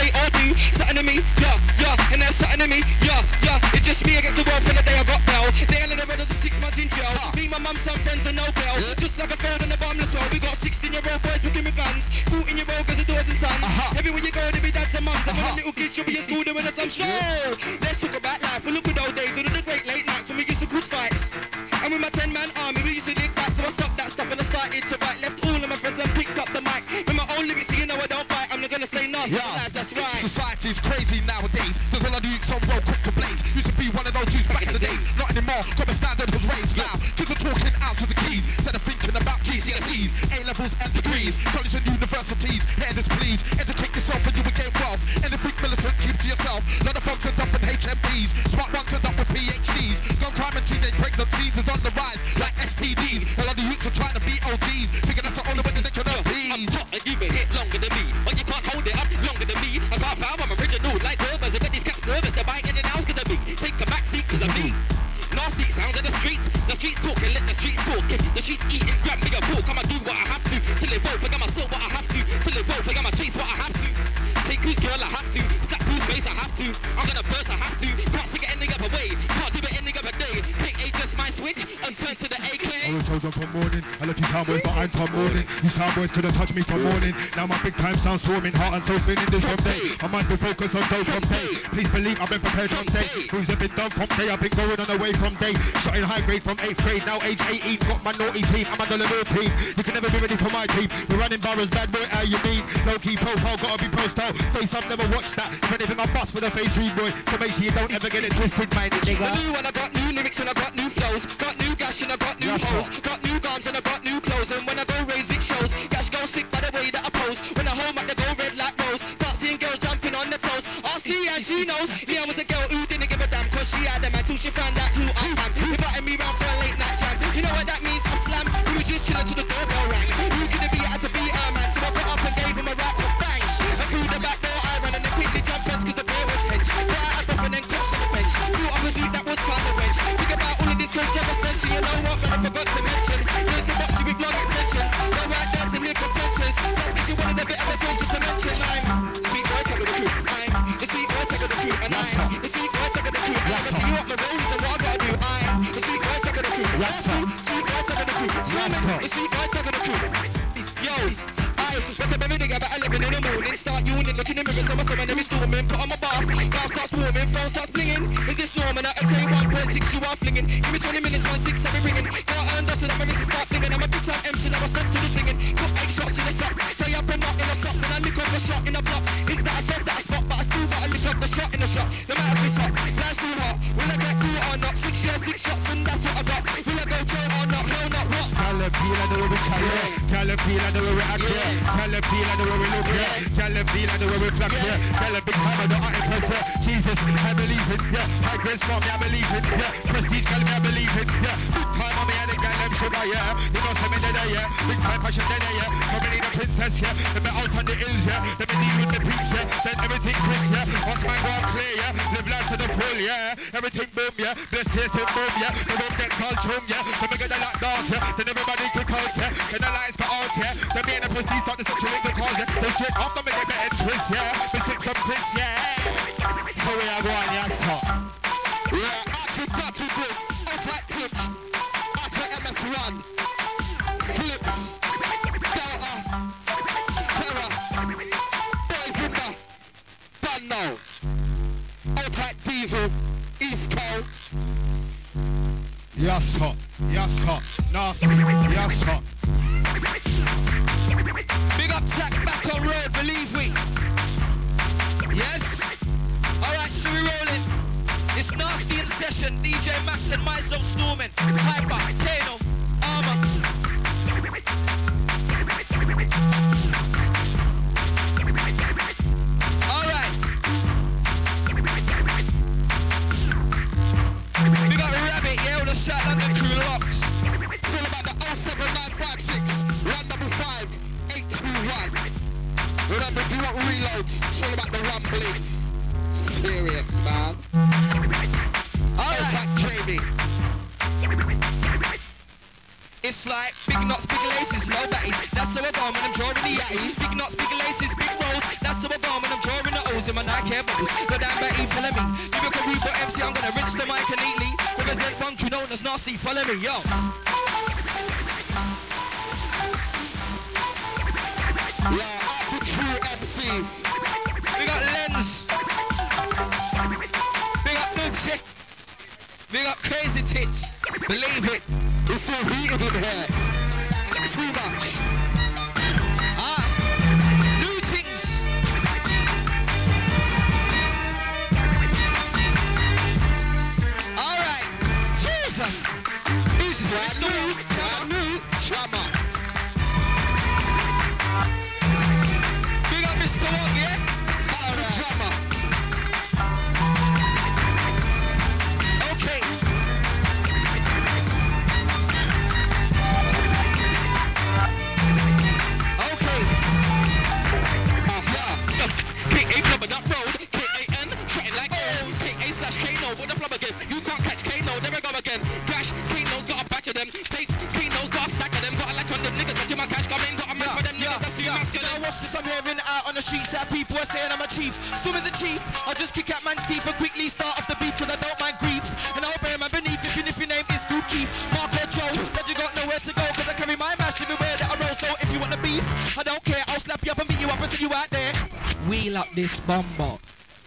say do something to me, yeah, yeah, and that's something to me, yeah, yeah. It's just me against the world from the day I got bail. They held the red of the six months in jail. Me, my mum, some friends and no bail. Just like a failed in the bottomless well. We got 16 year old boys with with guns, 14 year old girls with daughters and sons. Everywhere you go, there be dads and mums. I got a uh-huh. little kid, she'll be in school doing a some show. Let's crazy nowadays. There's a lot of youths on road quick to blaze. Used to be one of those youths back in the days. Not anymore. Got the standard was raised now. Kids are talking out to the keys. Instead of thinking about GCSEs, A levels and degrees. College and universities. Hear this please. Educate yourself and you will gain wealth. Anything militant, keep to yourself. Lot of folks are dumping HMPs. Smart ones sound boys, but I'm from morning. You sound boys couldn't touch me from morning. Now my big time sound swarming, heart and soul spinning this from day. My mind will focus on dough from day. Please believe I've been prepared from day. Things have been done from day. I've been going on away from day. Shot in high grade from eighth grade. Now age 18, got my naughty team. I'm under the new team. You can never be ready for my team. We're running boroughs, bad boy. How you mean? Low key profile, gotta be pro style. Face up, never watch that. If anything, I'm bust for the face read boy. So make sure you don't ever get it twisted, The nigga. new one, I got new lyrics and I got new flows. Got new gash and I got new Yes, sir. Got new guns and I got new clothes. And when I go raise it shows. Gash go sick by the way that I pose. When I home at the go red like rose. Start seeing girls jumping on the toes. Ask Leah and she knows. Leah was a girl who didn't give a damn cause she had a man till she found out who I am. Inviting me round for a late night jam. You know what that means? I slam. We were just chilling till the doorbell rang. Phone starts blinging, is this normal? I say 1.6, you are flinging, give me 20 minutes, 1 6, 7 ringing, got earned up so that my wrist start flinging, I'm a big time MC, now I stop to the singing, got 8 shots in the sock, tie up and knock in the sock, then I lick up the shot in the block, is that I said that I spot, but I still gotta lick up the shot in the shot, no matter if it's hot, life's too hot, will I get cool or not, 6 years, 6 shots, and that's what I got, Caterpillar, I know where we challenge. Caterpillar, I know where we act here. Caterpillar, I know where we look here. Caterpillar, I know where we flex. Caterpillar, big hammer, the art impress here. Jesus, I believe it, yeah. High smart, me, I believe it, yeah. Prestige, girl, me, I believe it, yeah. Big time on me, and the girl, them sugar, yeah. You know, some in the day, yeah. Big time passion, then, yeah. So many the princess, yeah. Let me out on the hills, yeah. Let me deal with the peeps, yeah. Then everything crisp, yeah. Once my go clear, yeah. Live life to the full, yeah. Everything boom, yeah. Bless taste and boom, yeah. The room gets all chung, yeah. Then we get the lock dance, yeah. Then everybody kick out, yeah. Then the lights go out, yeah. Then me and the prestige start to saturate the cause, yeah. Then straight then we get the twist, yeah. We sip some Chris, yeah. So we are going, yes, sir. Yeah, Archie Dutchy Diggs, Outright MS1, Flips, Delta, Terror, Boys in the, Done Now, Outright Diesel, East Coast, Yes, sir. Yes, sir. Nasty. Yes, sir. Big up Jack back on road, believe we. Yes? Alright, so we rolling. It's nasty in session. DJ Macton, myself storming. Hyper, Kano, about reloads, it's all about the rumblings. Serious, man. All right. Jamie. It's like big knots, big laces, no batties. That's how I go when I'm drawing the yatties. Big knots, big laces, big rolls. That's how I go when I'm drawing the O's in my Nike Air bubbles. Go down, Betty, follow me. Give me a at Rupert MC, I'm gonna rinse the mic and neatly. Represent funk, you know that's nasty, follow me, yo. Yeah. Fancy. We got Lens. Big up Big Chick. Big up Crazy Titch. Believe it. It's so heated in here. Too much. Beachside people are saying I'm a chief. Still in the chief, I'll just kick out man's teeth and quickly start off the beat cause I don't mind grief. And I'll bear man beneath even if your name is Good Keith. Marco Joe, that you got nowhere to go cause I carry my mash everywhere that I roll. So if you want the beef, I don't care. I'll slap you up and beat you up and send you out there. Wheel up this bomber.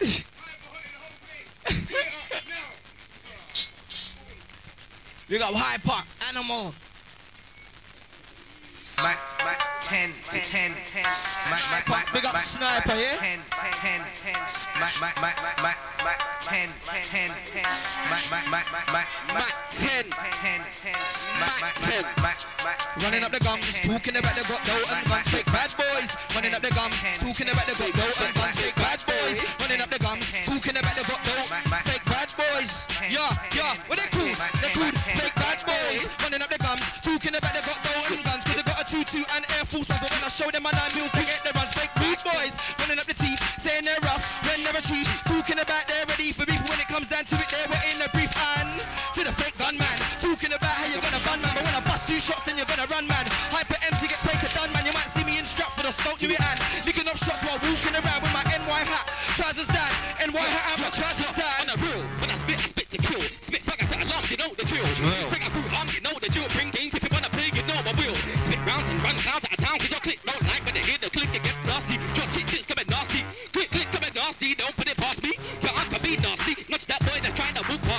you got High Park, Animal. Bye, bye ten, ten, ten. Big up sniper, yeah. Ten, ten, ten. Ten, ten, ten. Ten, ten, ten. Running up the gums, talking about the dough and guns, big bad boys. Running up the gums, talking about the dough and guns, big bad boys. she's boys are trying to move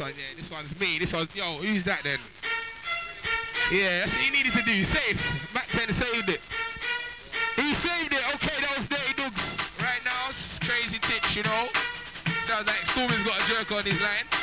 this one, yeah, this one's me. This one's, yo, who's that then? Yeah, that's what he needed to do. Save. Mac 10 saved it. He saved it. Okay, that was Dirty Right now, crazy titch, you know. Sounds like Stormy's got a jerk on his line.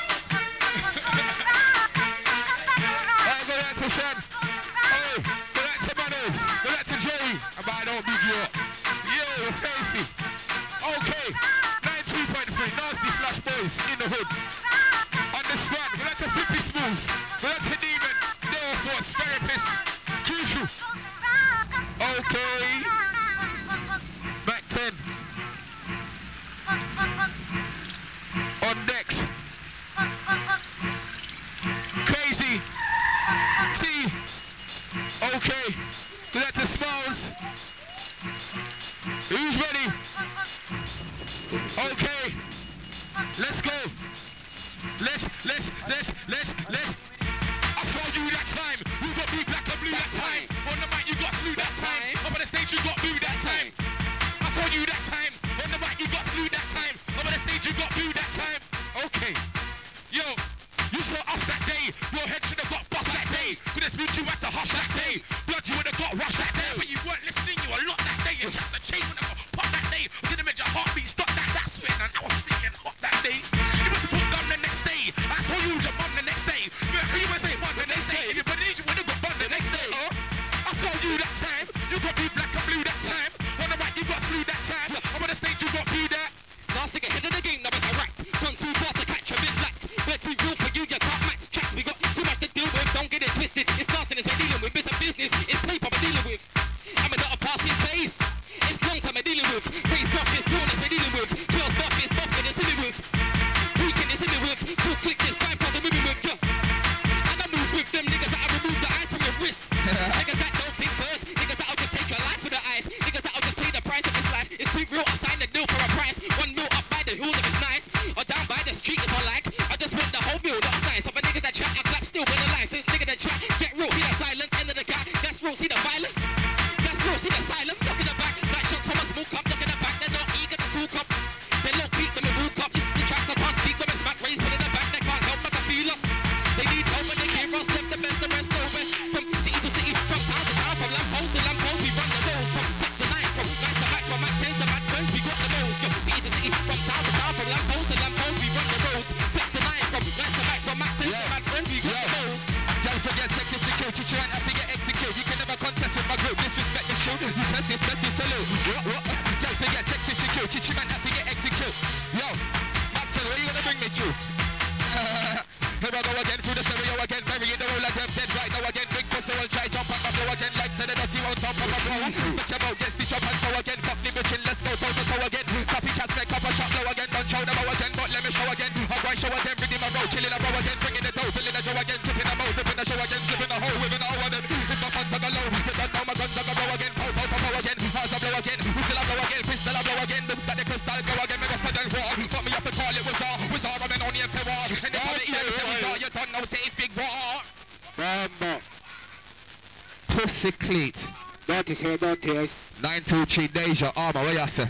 Ciclete. That is here, that is. 923 Deja, Armour, where you say?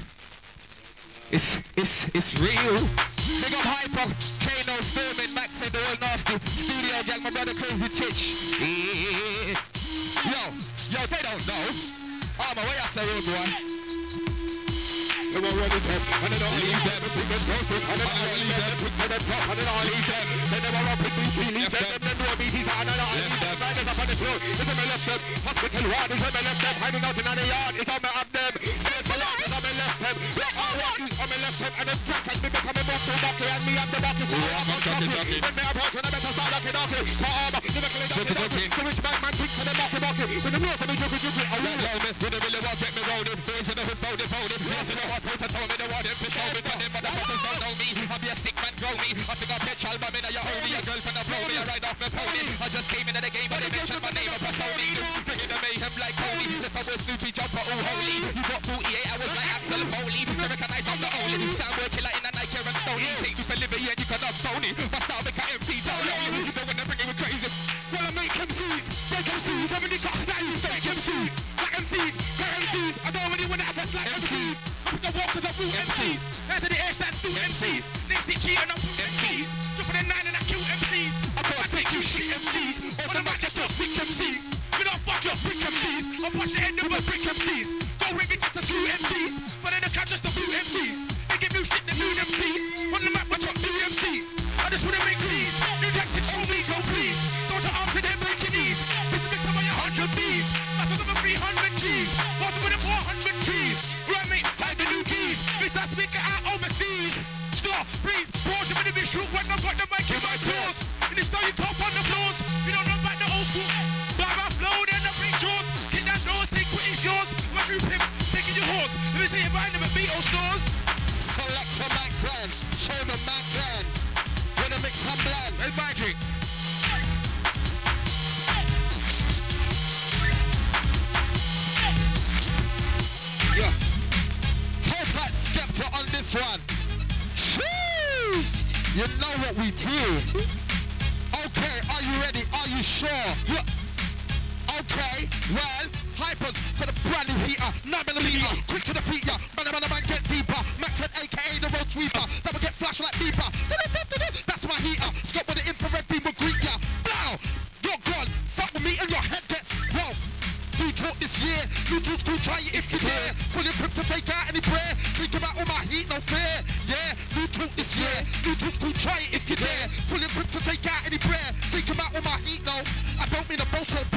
It's, it's, it's real. Big up Hyper, Kano, Stormin, Max, and the World Nasty. Studio Gang, my brother Crazy Titch. Yo, yo, they don't know. Armour, where you say, real boy? I'm ready to and then I'll leave them We get roasted and then I'll leave them Put to the top and then I'll leave them They never up with me, we leave them Them know me, he's on and I'll leave them broke. It's on my left step. Hospital ward. It's on my left step. Hiding out in the yard. It's on my abdomen. It's on my left step. Let all right. It's on my left step. And them trackers be becoming more so dark. And me up the dark. So I'm on track. When they approach, I better start locking, locking. For armor. Never killing, locking, locking. So which man, man, thinks to them, locking, locking. When the rules of me, jumping, jumping. I You know what we do. Okay, are you ready? Are you sure? Okay, well, hypers for the brand new heater, 9mm, quick to the feet, yeah, man, man, man, get deeper, Max and aka the road sweeper, that will get like deeper, that's my heater, Scott with the infrared beam will greet ya, blow, you're gone, fuck with me and your head gets, whoa, new talk this year, new tools school, try it if you dare, Pull your equipped to take out any prayer, think about all my heat, no fear, yeah. you roots will try it if you dare. there. Fully equipped to take out any prayer. Think about all my heat though. I don't mean a bullshit.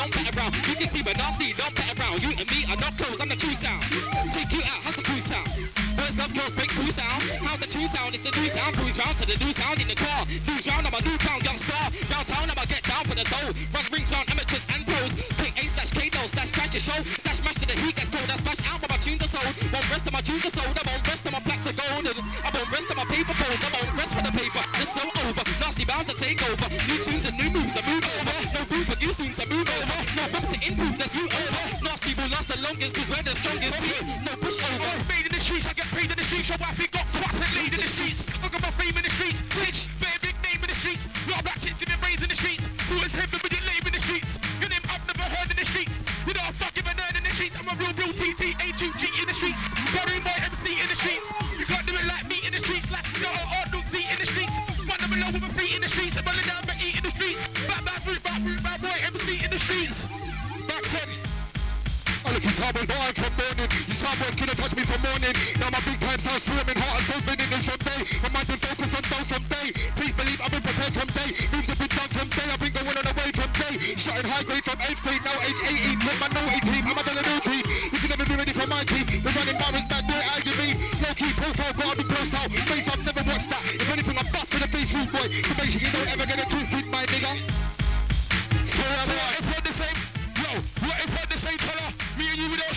don't pat around. You can see, but don't see, don't pat around. You and me are not close, I'm the true sound. Take you out, how's the true sound? Boys love girls, break, true sound. How the true sound is the new sound. Cruise round to the new sound in the car. Cruise round, I'm a newfound young star. Downtown, I'ma get down for the dough. Run rings round amateurs and pros. Take A slash K though, slash crash your show. Slash mash to the heat, that's cold. That's smash out, but my tune the sold. Won't rest on my tune the sold. I won't rest on my plaques of gold. I won't rest on my paper folds. strongest team.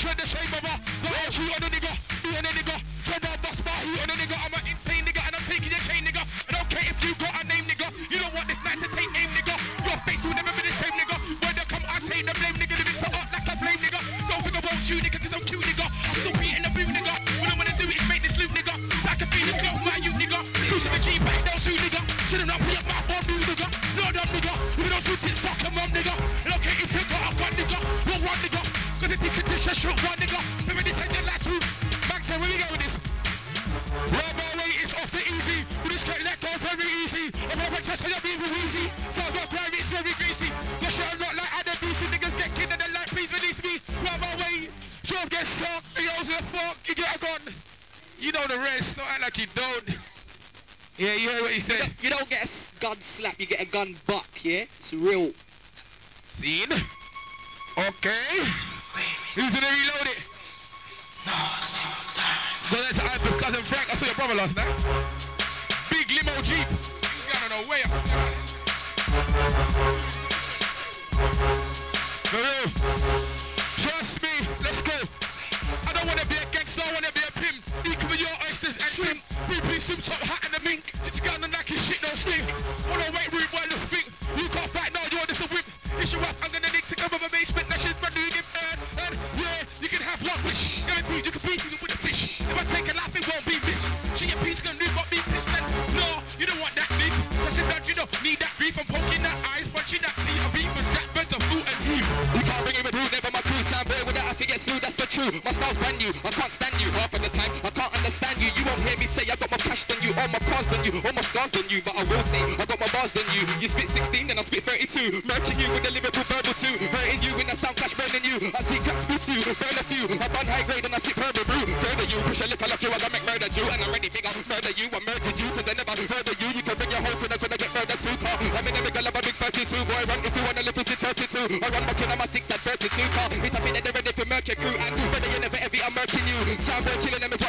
to the shape of the rest, no, I like. Yeah, you hear what he said? You don't, you don't get a gun slap, you get a gun buck, yeah? It's real. Seen? Okay. Who's gonna reload it? No, sometimes. Go there to Alpha's cousin Frank. I saw your brother last night. Big limo jeep. He's got no way. Trust me. Let's go. I don't wanna be a gangster. I wanna be Shrimp, acting. piece, suit top hat and the mink. Just got the knacky shit, no stink. On a weight room, while the spink. You can't fight, now, you want this a whip. Issue up, I'm gonna link to come over basement. than you, but I will say I got my bars than you. You spit 16, then I spit 32. Murking you with a Liverpool verbal too. Hurting you in that sound clash, burning you. I see cats spit you, burn a few. I burn high grade and I sit herbal brew. Further you, push a lip, I lock you as I make murder you. And I'm ready, big, I'll murder you. I murdered you, cause I never further you. You can bring your whole friend, I'm gonna get further too. Car. I'm in the middle of a big 32. Boy, run if you wanna live, it's in 32. I run bucking on my 6 at 32. Car. It's up in the ready for Mercury crew. And brother, you never ever, I'm murking you. Sound boy killing them is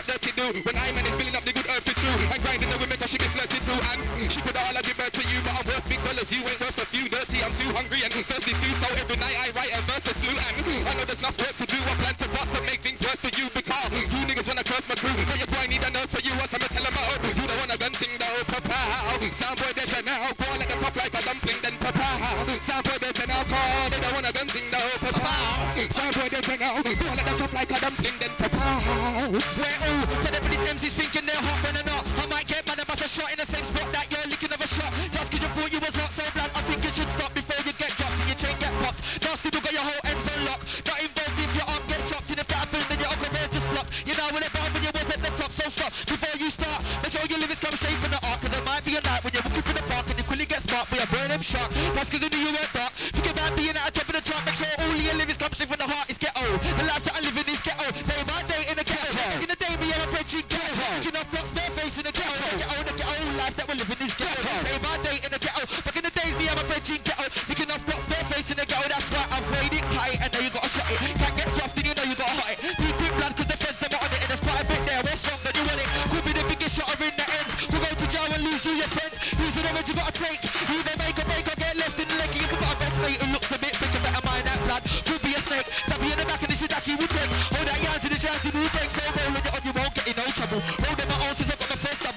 be flirting to and she put all I give birth to you But I'm worth big dollars, you ain't worth a few Dirty, I'm too hungry and thirsty too So every night I write a verse to slew And I know there's enough work to do. I plan to bust and make things worse for you Because you niggas wanna curse my crew. Tell your boy I need a nurse for you Or some tell him hope You don't wanna gun sing though, papa. Soundboy there's an now Go like a top like a dumpling then papa. Soundboy there's an now Call they don't wanna gun sing though, papa. Soundboy there's an now Go like a top like a dumpling then papa. Where Oscar, did you do that?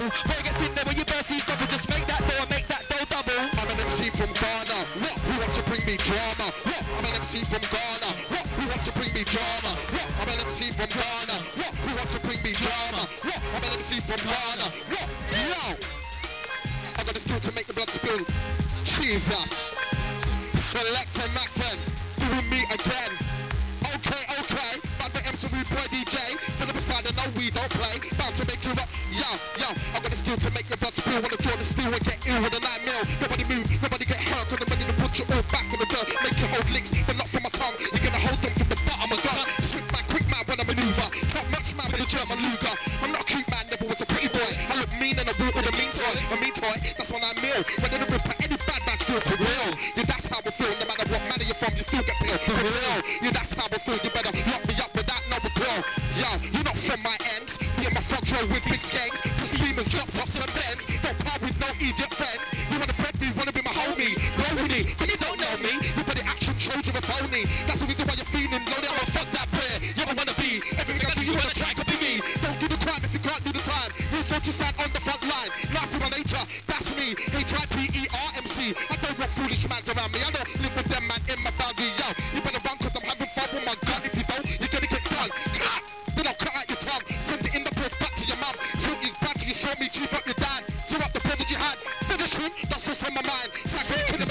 Where gets in there when you burst these double, just make that door, make that door double. I'm an MC from Ghana. What? Who wants to bring me drama? What? I'm an MC from Ghana. What? Who wants to bring me drama? What? I'm an MC from Ghana. What? Who wants to bring me drama? What? I'm an MC from Ghana. What? Yo! I got the skill to make the blood spill. Jesus. Select That's what I mean. here.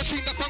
machine that's